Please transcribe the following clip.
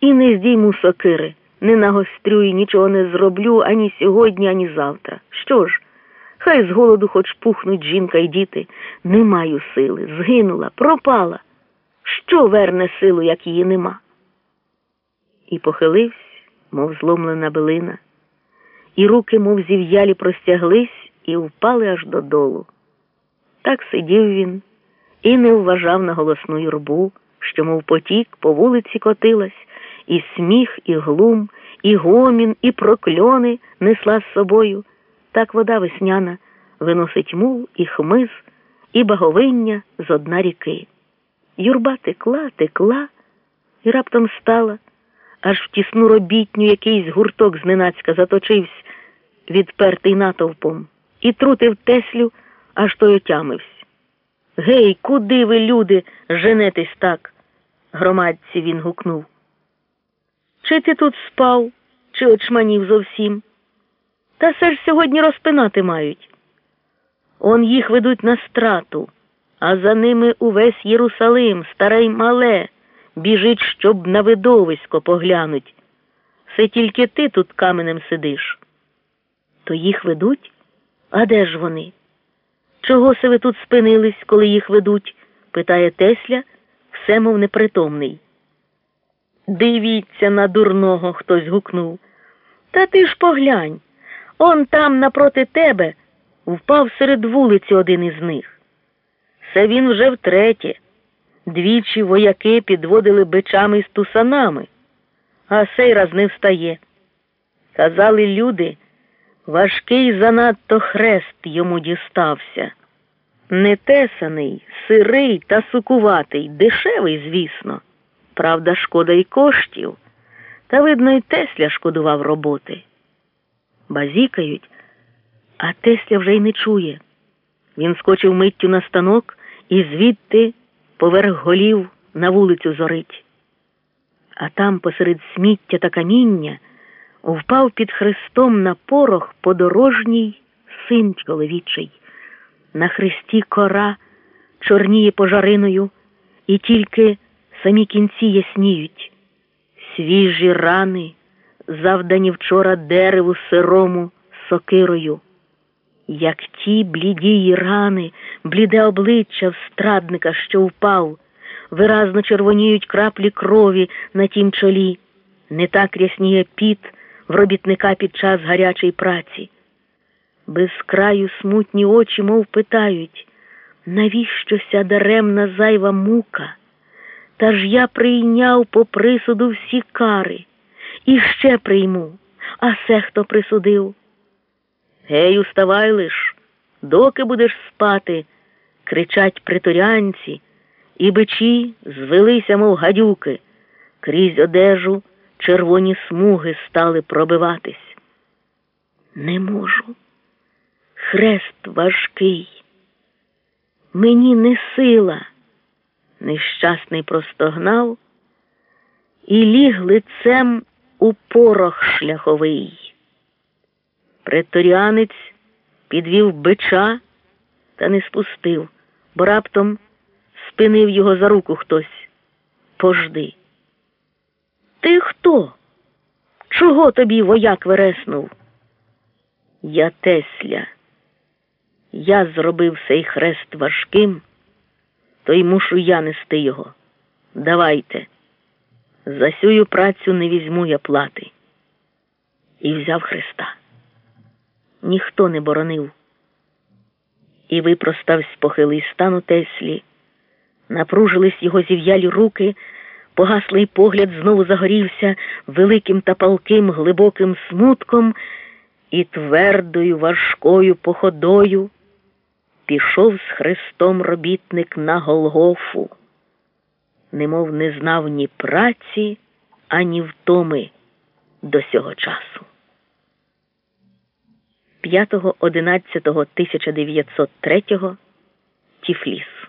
і не здійму сокири, не нагострюю, нічого не зроблю ані сьогодні, ані завтра. Що ж? Хай з голоду хоч пухнуть жінка і діти. Не маю сили, згинула, пропала. Що верне силу, як її нема? І похилився, мов зломлена билина, і руки, мов зів'ялі, простяглись і впали аж додолу. Так сидів він і не вважав на голосну юрбу, що, мов потік, по вулиці котилась, і сміх, і глум, і гомін, і прокльони несла з собою. Так вода весняна виносить мул і хмиз, і баговиння з одна ріки. Юрба текла, текла і раптом стала, аж в тісну робітню якийсь гурток зненацька заточився, відпертий натовпом, і трутив Теслю, аж той отямився. Гей, куди ви, люди, женетесь так? громадці він гукнув. Чи ти тут спав, чи очманів зовсім? Та все ж сьогодні розпинати мають. Он їх ведуть на страту, а за ними увесь Єрусалим, старе й мале, біжить, щоб на видовисько поглянуть. Все тільки ти тут каменем сидиш. То їх ведуть? А де ж вони? Чого се ви тут спинились, коли їх ведуть? питає Тесля, все мов непритомний. Дивіться на дурного, хтось гукнув. Та ти ж поглянь. Он там напроти тебе впав серед вулиці один із них. Це він вже втретє. Двічі вояки підводили бичами з тусанами, а сей раз не встає. Казали люди, важкий занадто хрест йому дістався. Не тесаний, сирий та сукуватий, дешевий, звісно. Правда, шкода й коштів. Та, видно, й Тесля шкодував роботи. Базікають, а Тесля вже й не чує. Він скочив миттю на станок і звідти поверх голів на вулицю зорить. А там, посеред сміття та каміння, впав під хрестом на порох подорожній син чоловічий. На хресті кора чорніє пожариною, і тільки самі кінці ясніють. Свіжі рани, завдані вчора дереву сирому сокирою. Як ті блідії рани, бліде обличчя встрадника, що впав, виразно червоніють краплі крові на тім чолі, не так рясніє піт в робітника під час гарячої праці. Без краю смутні очі, мов питають, навіщо ся даремна зайва мука? Та ж я прийняв по присуду всі кари, і ще прийму, а се хто присудив. Гей, уставай лиш, доки будеш спати, кричать приторянці, і бичі звелися, мов гадюки, крізь одежу червоні смуги стали пробиватись. Не можу. Хрест важкий. Мені не сила. Нещасний простогнав і ліг лицем у порох шляховий. Преторіанець підвів бича та не спустив, бо раптом спинив його за руку хтось. Пожди. Ти хто? Чого тобі вояк вереснув? Я Тесля. Я зробив цей хрест важким, то й мушу я нести його. Давайте. За сюю працю не візьму я плати. І взяв Христа. Ніхто не боронив. І випроставсь похилий стан у Теслі, напружились його зів'ялі руки, погаслий погляд знову загорівся великим та палким глибоким смутком і твердою важкою походою пішов з Христом робітник на Голгофу, немов не знав ні праці, ані втоми до сього часу. 5.11.1903 Тіфліс